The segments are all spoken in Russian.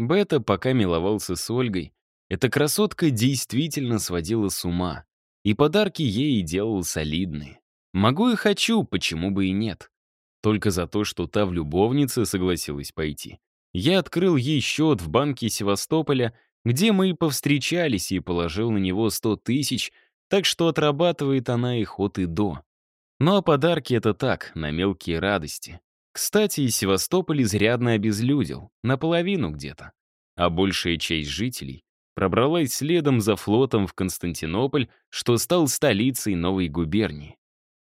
Бета пока миловался с Ольгой. Эта красотка действительно сводила с ума. И подарки ей делал солидные. Могу и хочу, почему бы и нет. Только за то, что та в любовнице согласилась пойти. Я открыл ей счет в банке Севастополя, где мы и повстречались, и положил на него 100 тысяч, так что отрабатывает она их от и до. Ну а подарки — это так, на мелкие радости. Кстати, Севастополь изрядно обезлюдил, наполовину где-то. А большая часть жителей пробралась следом за флотом в Константинополь, что стал столицей новой губернии.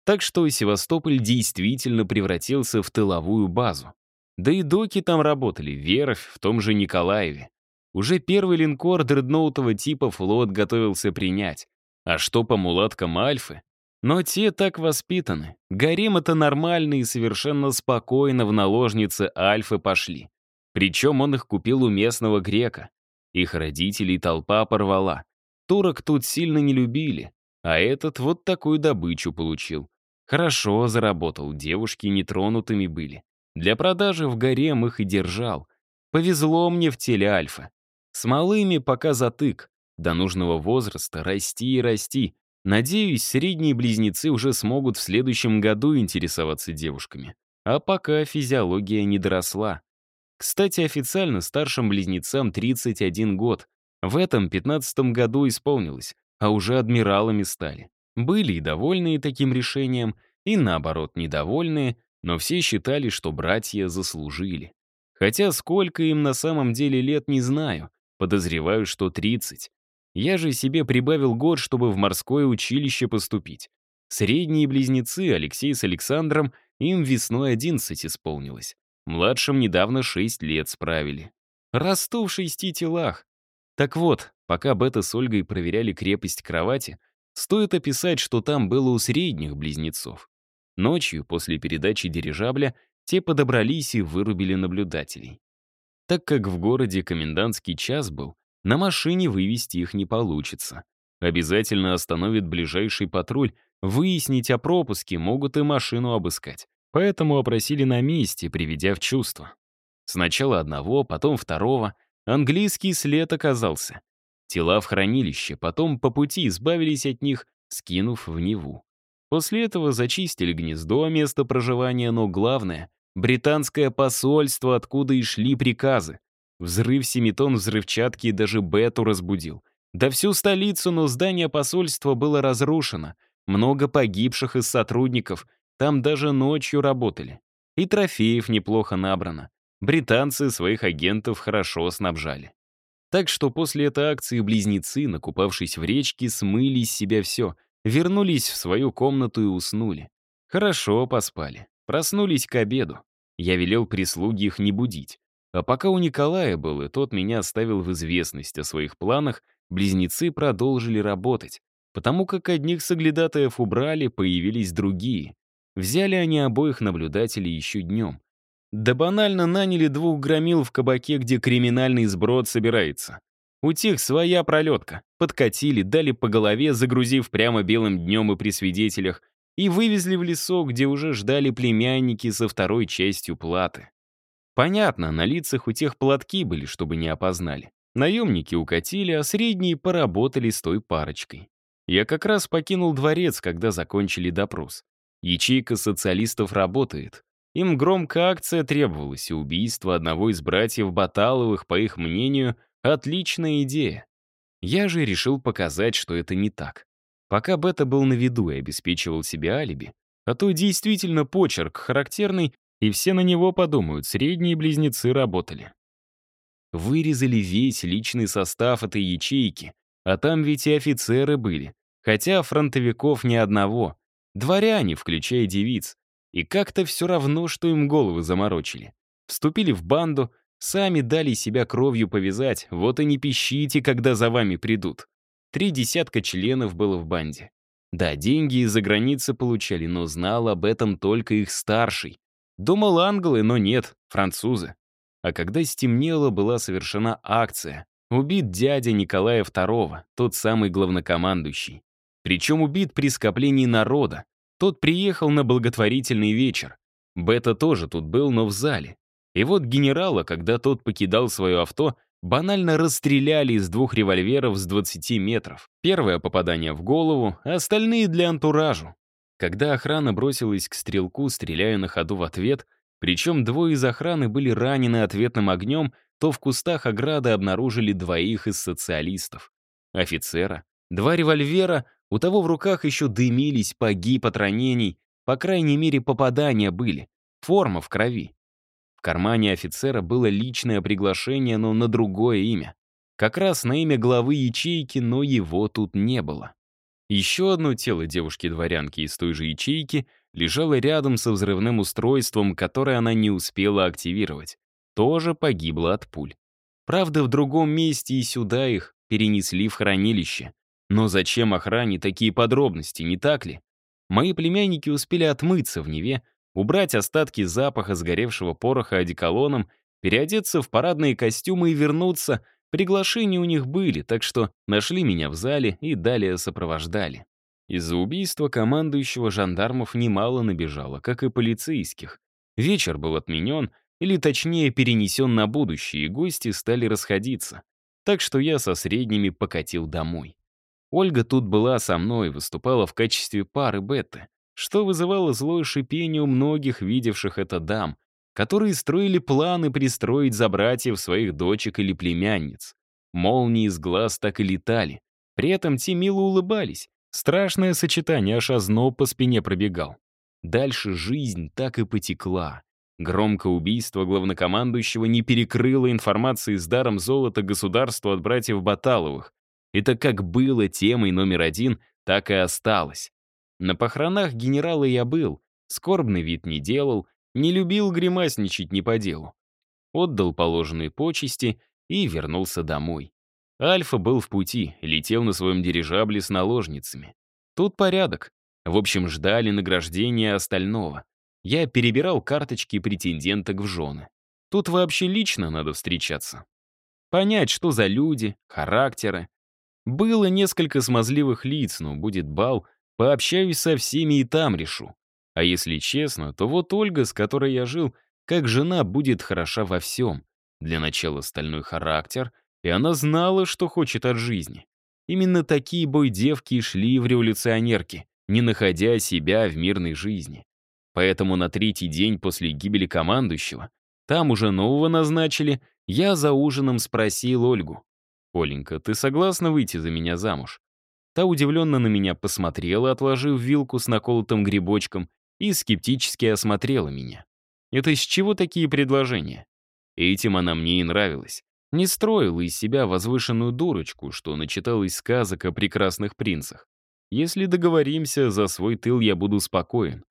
Так что Севастополь действительно превратился в тыловую базу. Да и доки там работали, верфь в том же Николаеве. Уже первый линкор дредноутового типа флот готовился принять. А что по мулаткам Альфы? Но те так воспитаны. Гарим это нормально и совершенно спокойно в наложнице Альфы пошли. Причем он их купил у местного грека. Их родителей толпа порвала. Турок тут сильно не любили, а этот вот такую добычу получил. Хорошо заработал, девушки нетронутыми были. Для продажи в гарем их и держал. Повезло мне в теле Альфа. С малыми пока затык. До нужного возраста расти и расти. Надеюсь, средние близнецы уже смогут в следующем году интересоваться девушками. А пока физиология не доросла. Кстати, официально старшим близнецам 31 год. В этом 15 году исполнилось, а уже адмиралами стали. Были и довольные таким решением, и наоборот недовольные, но все считали, что братья заслужили. Хотя сколько им на самом деле лет, не знаю. Подозреваю, что 30. Я же себе прибавил год, чтобы в морское училище поступить. Средние близнецы, Алексей с Александром, им весной 11 исполнилось. Младшим недавно 6 лет справили. Расту в шести телах. Так вот, пока Бета с Ольгой проверяли крепость кровати, Стоит описать, что там было у средних близнецов. Ночью, после передачи дирижабля, те подобрались и вырубили наблюдателей. Так как в городе комендантский час был, на машине вывести их не получится. Обязательно остановит ближайший патруль, выяснить о пропуске, могут и машину обыскать. Поэтому опросили на месте, приведя в чувство. Сначала одного, потом второго. Английский след оказался. Тела в хранилище, потом по пути избавились от них, скинув в Неву. После этого зачистили гнездо, место проживания, но главное — британское посольство, откуда и шли приказы. Взрыв семи тонн взрывчатки даже Бету разбудил. Да всю столицу, но здание посольства было разрушено. Много погибших из сотрудников, там даже ночью работали. И трофеев неплохо набрано. Британцы своих агентов хорошо снабжали. Так что после этой акции близнецы, накупавшись в речке, смыли из себя все, вернулись в свою комнату и уснули. Хорошо поспали. Проснулись к обеду. Я велел прислуги их не будить. А пока у Николая был, и тот меня оставил в известность о своих планах, близнецы продолжили работать. Потому как одних соглядатаев убрали, появились другие. Взяли они обоих наблюдателей еще днем. Да банально наняли двух громил в кабаке, где криминальный сброд собирается. У тех своя пролетка. Подкатили, дали по голове, загрузив прямо белым днем и при свидетелях, и вывезли в лесок, где уже ждали племянники со второй частью платы. Понятно, на лицах у тех платки были, чтобы не опознали. Наемники укатили, а средние поработали с той парочкой. Я как раз покинул дворец, когда закончили допрос. Ячейка социалистов работает. Им громкая акция требовалась, и убийство одного из братьев Баталовых, по их мнению, отличная идея. Я же решил показать, что это не так. Пока Бета был на виду и обеспечивал себе алиби, а то действительно почерк характерный, и все на него подумают, средние близнецы работали. Вырезали весь личный состав этой ячейки, а там ведь и офицеры были, хотя фронтовиков ни одного, дворяне, включая девиц, и как-то все равно, что им головы заморочили. Вступили в банду, сами дали себя кровью повязать, вот и не пищите, когда за вами придут. Три десятка членов было в банде. Да, деньги из-за границы получали, но знал об этом только их старший. Думал англы, но нет, французы. А когда стемнело, была совершена акция. Убит дядя Николая II, тот самый главнокомандующий. Причем убит при скоплении народа. Тот приехал на благотворительный вечер. Бета тоже тут был, но в зале. И вот генерала, когда тот покидал свое авто, банально расстреляли из двух револьверов с 20 метров. Первое попадание в голову, а остальные для антуражу. Когда охрана бросилась к стрелку, стреляя на ходу в ответ, причем двое из охраны были ранены ответным огнем, то в кустах ограды обнаружили двоих из социалистов. Офицера, два револьвера, у того в руках еще дымились, погиб от ранений, по крайней мере, попадания были, форма в крови. В кармане офицера было личное приглашение, но на другое имя. Как раз на имя главы ячейки, но его тут не было. Еще одно тело девушки-дворянки из той же ячейки лежало рядом со взрывным устройством, которое она не успела активировать. Тоже погибло от пуль. Правда, в другом месте и сюда их перенесли в хранилище. Но зачем охране такие подробности, не так ли? Мои племянники успели отмыться в Неве, убрать остатки запаха сгоревшего пороха одеколоном, переодеться в парадные костюмы и вернуться. Приглашения у них были, так что нашли меня в зале и далее сопровождали. Из-за убийства командующего жандармов немало набежало, как и полицейских. Вечер был отменен, или точнее перенесен на будущее, и гости стали расходиться. Так что я со средними покатил домой. Ольга тут была со мной, выступала в качестве пары Бетты, что вызывало злое шипение у многих видевших это дам, которые строили планы пристроить за братьев своих дочек или племянниц. Молнии из глаз так и летали. При этом те мило улыбались. Страшное сочетание, аж озноб по спине пробегал. Дальше жизнь так и потекла. Громкое убийство главнокомандующего не перекрыло информации с даром золота государству от братьев Баталовых. Это как было темой номер один, так и осталось. На похоронах генерала я был, скорбный вид не делал, не любил гримасничать не по делу. Отдал положенные почести и вернулся домой. Альфа был в пути, летел на своем дирижабле с наложницами. Тут порядок. В общем, ждали награждения остального. Я перебирал карточки претенденток в жены. Тут вообще лично надо встречаться. Понять, что за люди, характеры, было несколько смазливых лиц, но будет бал, пообщаюсь со всеми и там решу. А если честно, то вот Ольга, с которой я жил, как жена будет хороша во всем. Для начала стальной характер, и она знала, что хочет от жизни. Именно такие бой-девки шли в революционерки, не находя себя в мирной жизни. Поэтому на третий день после гибели командующего, там уже нового назначили, я за ужином спросил Ольгу, «Оленька, ты согласна выйти за меня замуж?» Та удивленно на меня посмотрела, отложив вилку с наколотым грибочком, и скептически осмотрела меня. Это из чего такие предложения? Этим она мне и нравилась. Не строила из себя возвышенную дурочку, что начиталась сказок о прекрасных принцах. Если договоримся, за свой тыл я буду спокоен.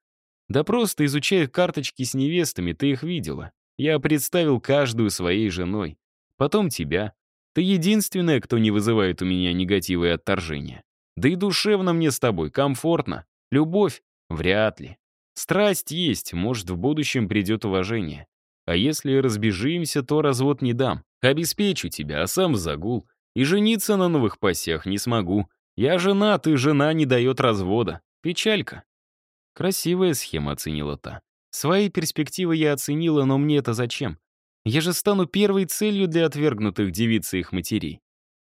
Да просто изучая карточки с невестами, ты их видела. Я представил каждую своей женой. Потом тебя, ты единственная, кто не вызывает у меня негатива и отторжения. Да и душевно мне с тобой, комфортно. Любовь? Вряд ли. Страсть есть, может, в будущем придет уважение. А если разбежимся, то развод не дам. Обеспечу тебя, а сам загул. И жениться на новых пассиях не смогу. Я жена, ты жена не дает развода. Печалька. Красивая схема оценила та. Свои перспективы я оценила, но мне это зачем? Я же стану первой целью для отвергнутых девиц и их матерей.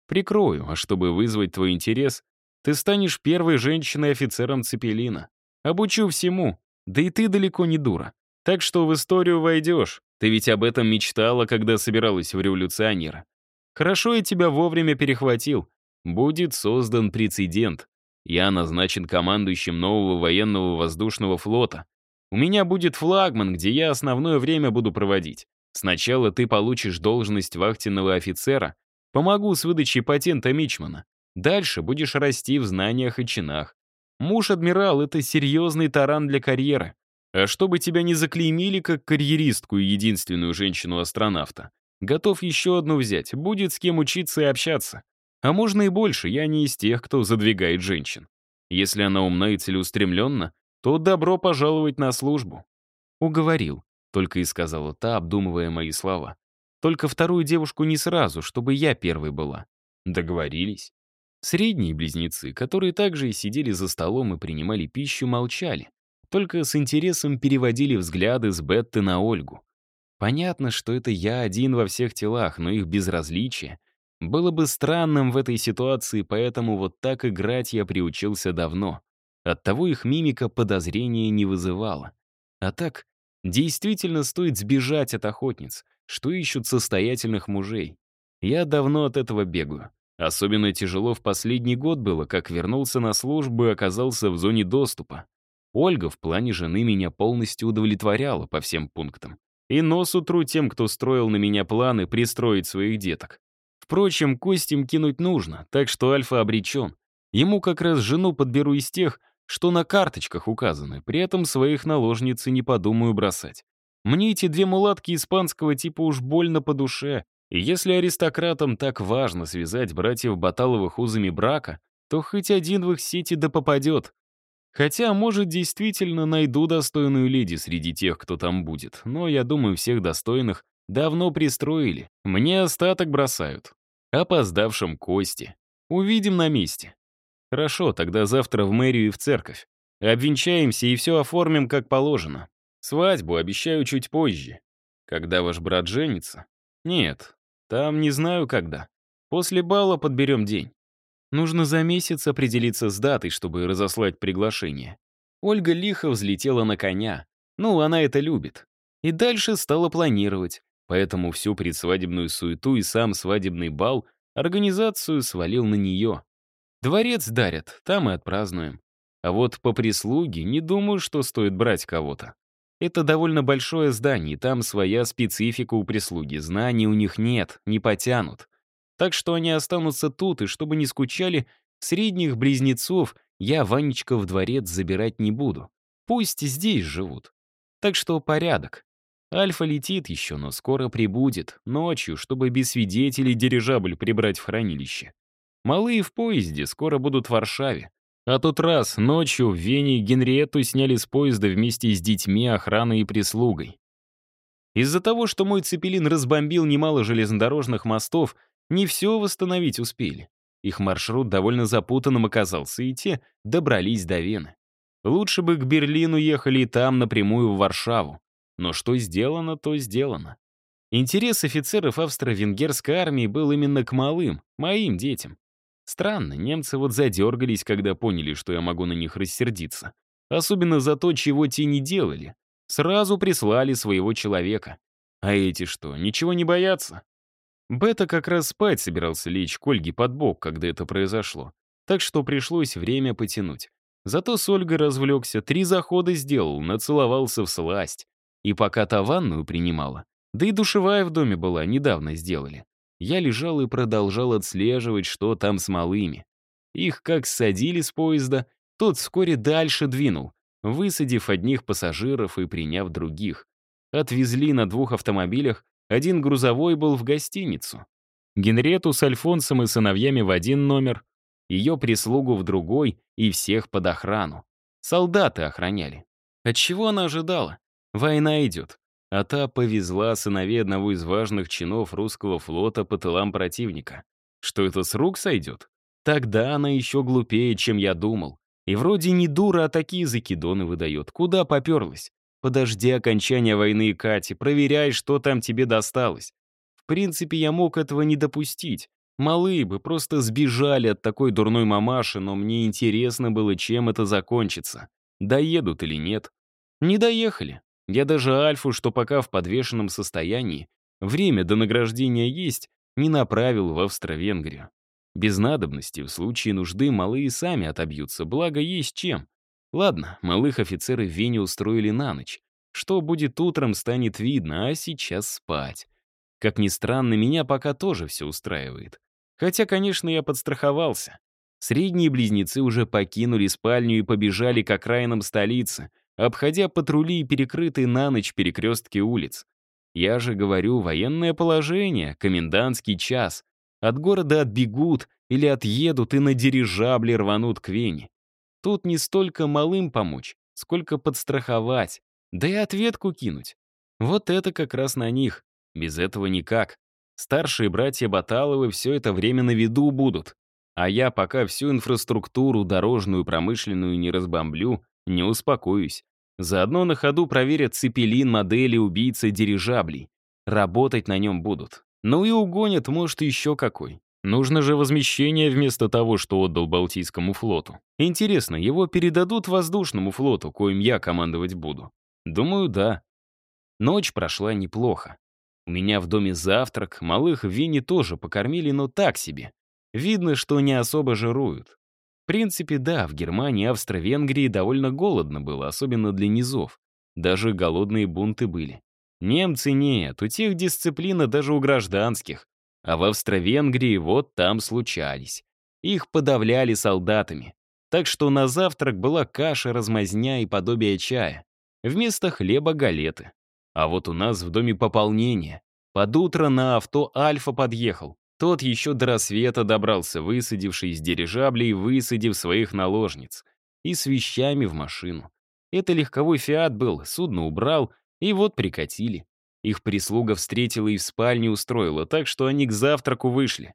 Прикрою, а чтобы вызвать твой интерес, ты станешь первой женщиной-офицером Цепелина. Обучу всему, да и ты далеко не дура. Так что в историю войдешь. Ты ведь об этом мечтала, когда собиралась в революционера. Хорошо я тебя вовремя перехватил. Будет создан прецедент. Я назначен командующим нового военного воздушного флота. У меня будет флагман, где я основное время буду проводить. Сначала ты получишь должность вахтенного офицера, помогу с выдачей патента Мичмана. Дальше будешь расти в знаниях и чинах. Муж-адмирал — это серьезный таран для карьеры. А чтобы тебя не заклеймили как карьеристку и единственную женщину-астронавта, готов еще одну взять, будет с кем учиться и общаться. А можно и больше, я не из тех, кто задвигает женщин. Если она умна и целеустремленна, то добро пожаловать на службу. Уговорил. Только и сказала та, обдумывая мои слова. Только вторую девушку не сразу, чтобы я первой была. Договорились. Средние близнецы, которые также и сидели за столом и принимали пищу, молчали. Только с интересом переводили взгляды с Бетты на Ольгу. Понятно, что это я один во всех телах, но их безразличие было бы странным в этой ситуации, поэтому вот так играть я приучился давно. Оттого их мимика подозрения не вызывала. А так, действительно стоит сбежать от охотниц, что ищут состоятельных мужей. Я давно от этого бегаю. Особенно тяжело в последний год было, как вернулся на службу и оказался в зоне доступа. Ольга в плане жены меня полностью удовлетворяла по всем пунктам. И нос утру тем, кто строил на меня планы пристроить своих деток. Впрочем, кость им кинуть нужно, так что Альфа обречен. Ему как раз жену подберу из тех, что на карточках указаны, при этом своих наложниц не подумаю бросать. Мне эти две мулатки испанского типа уж больно по душе, и если аристократам так важно связать братьев Баталовых узами брака, то хоть один в их сети да попадет. Хотя, может, действительно найду достойную леди среди тех, кто там будет, но я думаю, всех достойных давно пристроили. Мне остаток бросают. Опоздавшим кости. Увидим на месте. Хорошо, тогда завтра в мэрию и в церковь. Обвенчаемся и все оформим как положено. Свадьбу обещаю чуть позже. Когда ваш брат женится? Нет, там не знаю когда. После бала подберем день. Нужно за месяц определиться с датой, чтобы разослать приглашение. Ольга лихо взлетела на коня. Ну, она это любит. И дальше стала планировать. Поэтому всю предсвадебную суету и сам свадебный бал организацию свалил на нее. Дворец дарят, там и отпразднуем. А вот по прислуге не думаю, что стоит брать кого-то. Это довольно большое здание, там своя специфика у прислуги. Знаний у них нет, не потянут. Так что они останутся тут, и чтобы не скучали, средних близнецов я Ванечка в дворец забирать не буду. Пусть здесь живут. Так что порядок. Альфа летит еще, но скоро прибудет, ночью, чтобы без свидетелей дирижабль прибрать в хранилище. Малые в поезде скоро будут в Варшаве. А тот раз ночью в Вене Генриетту сняли с поезда вместе с детьми, охраной и прислугой. Из-за того, что мой цепелин разбомбил немало железнодорожных мостов, не все восстановить успели. Их маршрут довольно запутанным оказался, и те добрались до Вены. Лучше бы к Берлину ехали и там напрямую в Варшаву. Но что сделано, то сделано. Интерес офицеров австро-венгерской армии был именно к малым, моим детям. Странно, немцы вот задергались, когда поняли, что я могу на них рассердиться. Особенно за то, чего те не делали. Сразу прислали своего человека. А эти что, ничего не боятся? Бета как раз спать собирался лечь к Ольге под бок, когда это произошло. Так что пришлось время потянуть. Зато с Ольгой развлекся, три захода сделал, нацеловался в сласть. И пока та ванную принимала, да и душевая в доме была, недавно сделали. Я лежал и продолжал отслеживать, что там с малыми. Их как садили с поезда, тот вскоре дальше двинул, высадив одних пассажиров и приняв других. Отвезли на двух автомобилях, один грузовой был в гостиницу. Генрету с Альфонсом и сыновьями в один номер, ее прислугу в другой и всех под охрану. Солдаты охраняли. От чего она ожидала? Война идет а та повезла сыновей одного из важных чинов русского флота по тылам противника. Что это с рук сойдет? Тогда она еще глупее, чем я думал. И вроде не дура, а такие закидоны выдает. Куда поперлась? Подожди окончания войны, Кати, проверяй, что там тебе досталось. В принципе, я мог этого не допустить. Малые бы просто сбежали от такой дурной мамаши, но мне интересно было, чем это закончится. Доедут или нет. Не доехали. Я даже Альфу, что пока в подвешенном состоянии, время до награждения есть, не направил в Австро-Венгрию. Без надобности, в случае нужды, малые сами отобьются, благо есть чем. Ладно, малых офицеры в Вене устроили на ночь. Что будет утром, станет видно, а сейчас спать. Как ни странно, меня пока тоже все устраивает. Хотя, конечно, я подстраховался. Средние близнецы уже покинули спальню и побежали к окраинам столицы, обходя патрули и перекрытые на ночь перекрестки улиц. Я же говорю, военное положение, комендантский час. От города отбегут или отъедут и на дирижабле рванут к Вене. Тут не столько малым помочь, сколько подстраховать, да и ответку кинуть. Вот это как раз на них. Без этого никак. Старшие братья Баталовы все это время на виду будут. А я пока всю инфраструктуру, дорожную, промышленную, не разбомблю, не успокоюсь. Заодно на ходу проверят цепелин, модели, убийцы, дирижаблей. Работать на нем будут. Ну и угонят, может, еще какой. Нужно же возмещение вместо того, что отдал Балтийскому флоту. Интересно, его передадут воздушному флоту, коим я командовать буду? Думаю, да. Ночь прошла неплохо. У меня в доме завтрак, малых в Вене тоже покормили, но так себе. Видно, что не особо жируют. Принципе, да, в Германии, Австро-Венгрии довольно голодно было, особенно для низов. Даже голодные бунты были. Немцы нет, у тех дисциплина даже у гражданских. А в Австро-Венгрии вот там случались. Их подавляли солдатами. Так что на завтрак была каша, размазня и подобие чая. Вместо хлеба галеты. А вот у нас в доме пополнение. Под утро на авто Альфа подъехал. Тот еще до рассвета добрался, высадивший из дирижаблей, высадив своих наложниц. И с вещами в машину. Это легковой «Фиат» был, судно убрал, и вот прикатили. Их прислуга встретила и в спальне устроила, так что они к завтраку вышли.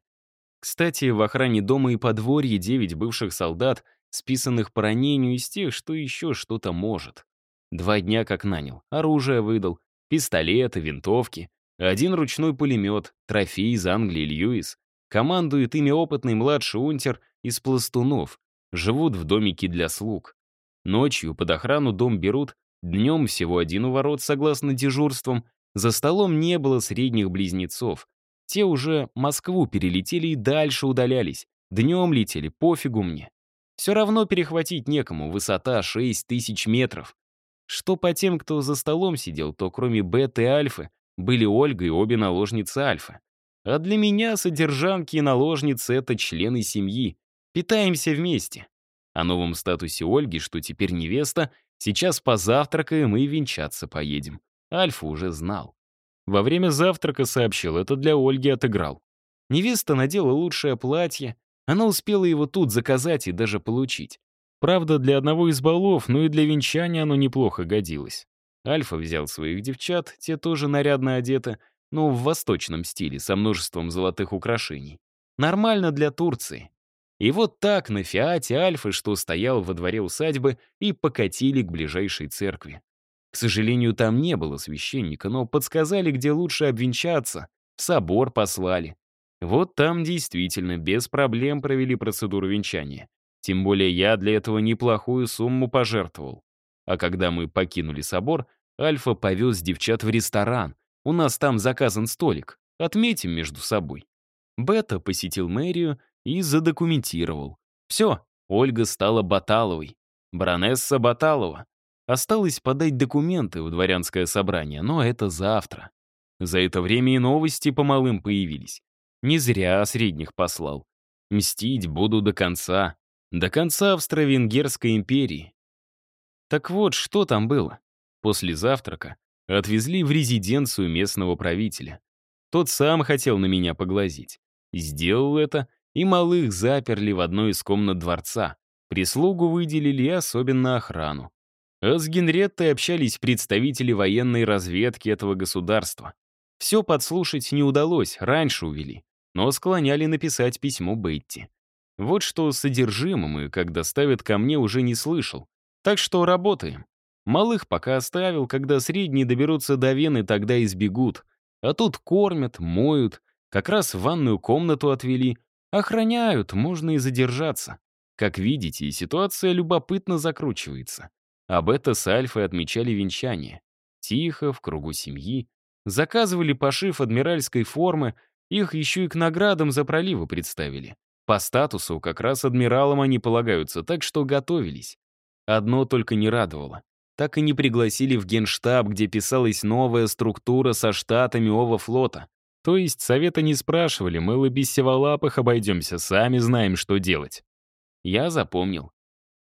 Кстати, в охране дома и подворье девять бывших солдат, списанных по ранению из тех, что еще что-то может. Два дня как нанял, оружие выдал, пистолеты, винтовки. Один ручной пулемет, трофей из Англии Льюис. Командует ими опытный младший унтер из пластунов. Живут в домике для слуг. Ночью под охрану дом берут, днем всего один у ворот, согласно дежурствам. За столом не было средних близнецов. Те уже Москву перелетели и дальше удалялись. Днем летели, пофигу мне. Все равно перехватить некому, высота 6 тысяч метров. Что по тем, кто за столом сидел, то кроме беты и альфы, были Ольга и обе наложницы Альфа. А для меня содержанки и наложницы — это члены семьи. Питаемся вместе. О новом статусе Ольги, что теперь невеста, сейчас позавтракаем и венчаться поедем. Альфа уже знал. Во время завтрака сообщил, это для Ольги отыграл. Невеста надела лучшее платье, она успела его тут заказать и даже получить. Правда, для одного из балов, но и для венчания оно неплохо годилось. Альфа взял своих девчат, те тоже нарядно одеты, но в восточном стиле, со множеством золотых украшений. Нормально для Турции. И вот так на Фиате Альфы, что стоял во дворе усадьбы, и покатили к ближайшей церкви. К сожалению, там не было священника, но подсказали, где лучше обвенчаться, в собор послали. Вот там действительно без проблем провели процедуру венчания. Тем более я для этого неплохую сумму пожертвовал. А когда мы покинули собор, Альфа повез девчат в ресторан. У нас там заказан столик. Отметим между собой. Бета посетил мэрию и задокументировал. Все, Ольга стала Баталовой. Баронесса Баталова. Осталось подать документы в дворянское собрание, но это завтра. За это время и новости по малым появились. Не зря средних послал. Мстить буду до конца. До конца Австро-Венгерской империи. Так вот, что там было? После завтрака отвезли в резиденцию местного правителя. Тот сам хотел на меня поглазить. Сделал это, и малых заперли в одной из комнат дворца. Прислугу выделили и особенно охрану. А с Генреттой общались представители военной разведки этого государства. Все подслушать не удалось, раньше увели, но склоняли написать письмо Бетти. Вот что содержимым и как доставят ко мне уже не слышал. Так что работаем. Малых пока оставил, когда средние доберутся до Вены, тогда и сбегут. А тут кормят, моют, как раз в ванную комнату отвели. Охраняют, можно и задержаться. Как видите, ситуация любопытно закручивается. Об это с Альфой отмечали венчание. Тихо, в кругу семьи. Заказывали пошив адмиральской формы, их еще и к наградам за проливы представили. По статусу как раз адмиралам они полагаются, так что готовились. Одно только не радовало. Так и не пригласили в генштаб, где писалась новая структура со штатами ОВА флота. То есть совета не спрашивали, мы без севолапых обойдемся, сами знаем, что делать. Я запомнил.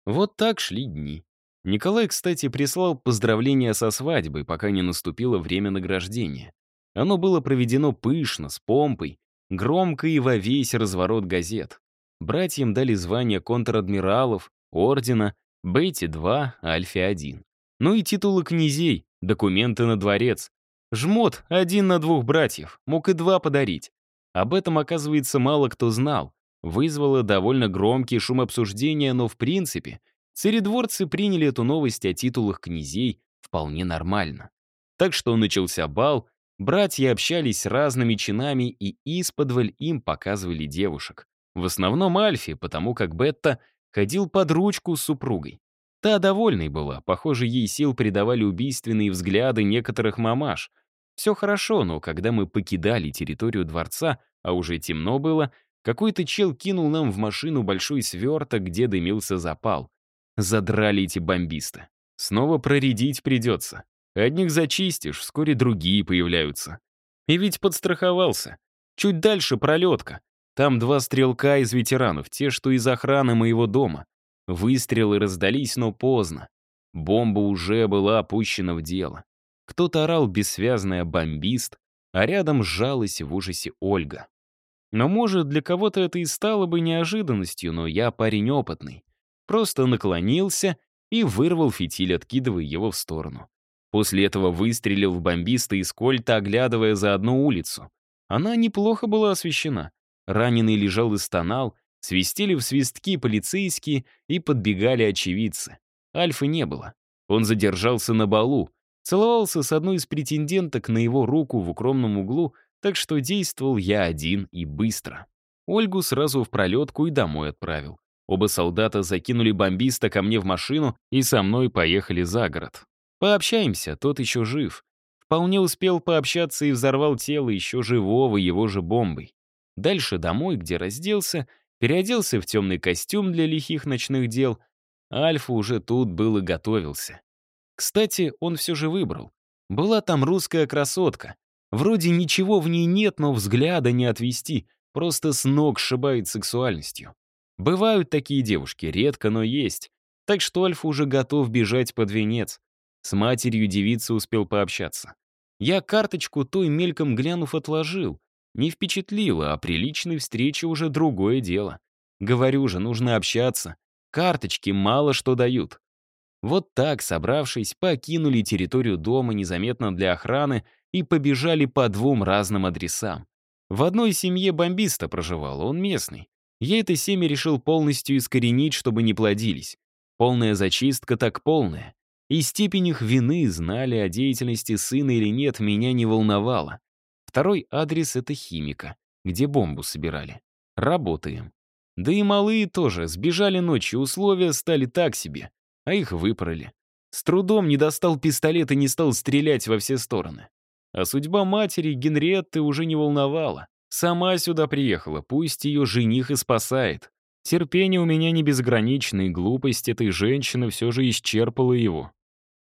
Вот так шли дни. Николай, кстати, прислал поздравления со свадьбой, пока не наступило время награждения. Оно было проведено пышно, с помпой, громко и во весь разворот газет. Братьям дали звания контр-адмиралов, ордена Бейти-2, Альфе-1. Ну и титулы князей, документы на дворец. Жмот один на двух братьев, мог и два подарить. Об этом, оказывается, мало кто знал. Вызвало довольно громкий шум обсуждения, но в принципе Царедворцы приняли эту новость о титулах князей вполне нормально. Так что начался бал, братья общались с разными чинами и исподволь им показывали девушек. В основном Альфи, потому как Бетта ходил под ручку с супругой. Та довольной была, похоже, ей сил придавали убийственные взгляды некоторых мамаш. Все хорошо, но когда мы покидали территорию дворца, а уже темно было, какой-то чел кинул нам в машину большой сверток, где дымился запал. Задрали эти бомбисты. Снова проредить придется. Одних зачистишь, вскоре другие появляются. И ведь подстраховался. Чуть дальше пролетка. Там два стрелка из ветеранов, те, что из охраны моего дома. Выстрелы раздались, но поздно. Бомба уже была опущена в дело. Кто-то орал бессвязная «бомбист», а рядом сжалась в ужасе Ольга. Но, может, для кого-то это и стало бы неожиданностью, но я парень опытный. Просто наклонился и вырвал фитиль, откидывая его в сторону. После этого выстрелил в бомбиста из кольта, оглядывая за одну улицу. Она неплохо была освещена. Раненый лежал и стонал, свистели в свистки полицейские и подбегали очевидцы. Альфы не было. Он задержался на балу, целовался с одной из претенденток на его руку в укромном углу, так что действовал я один и быстро. Ольгу сразу в пролетку и домой отправил. Оба солдата закинули бомбиста ко мне в машину и со мной поехали за город. Пообщаемся, тот еще жив. Вполне успел пообщаться и взорвал тело еще живого его же бомбой. Дальше домой, где разделся, переоделся в темный костюм для лихих ночных дел. Альфа уже тут был и готовился. Кстати, он все же выбрал. Была там русская красотка. Вроде ничего в ней нет, но взгляда не отвести, просто с ног сшибает сексуальностью. Бывают такие девушки, редко, но есть. Так что Альфа уже готов бежать под венец. С матерью девицы успел пообщаться. Я карточку той мельком глянув отложил. Не впечатлило, а при личной встрече уже другое дело. Говорю же, нужно общаться. Карточки мало что дают. Вот так, собравшись, покинули территорию дома незаметно для охраны и побежали по двум разным адресам. В одной семье бомбиста проживал, он местный. Я это семя решил полностью искоренить, чтобы не плодились. Полная зачистка так полная и степень их вины, знали о деятельности сына или нет, меня не волновало. Второй адрес — это химика, где бомбу собирали. Работаем. Да и малые тоже, сбежали ночью, условия стали так себе, а их выпороли. С трудом не достал пистолет и не стал стрелять во все стороны. А судьба матери Генриетты уже не волновала. Сама сюда приехала, пусть ее жених и спасает. Терпение у меня не безграничное, глупость этой женщины все же исчерпала его.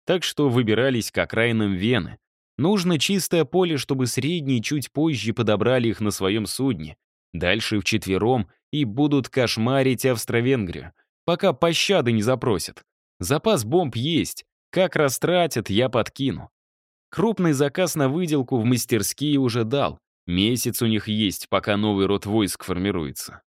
Так что выбирались к окраинам Вены. Нужно чистое поле, чтобы средние чуть позже подобрали их на своем судне. Дальше вчетвером и будут кошмарить Австро-Венгрию, пока пощады не запросят. Запас бомб есть. Как растратят, я подкину. Крупный заказ на выделку в мастерские уже дал. Месяц у них есть, пока новый род войск формируется.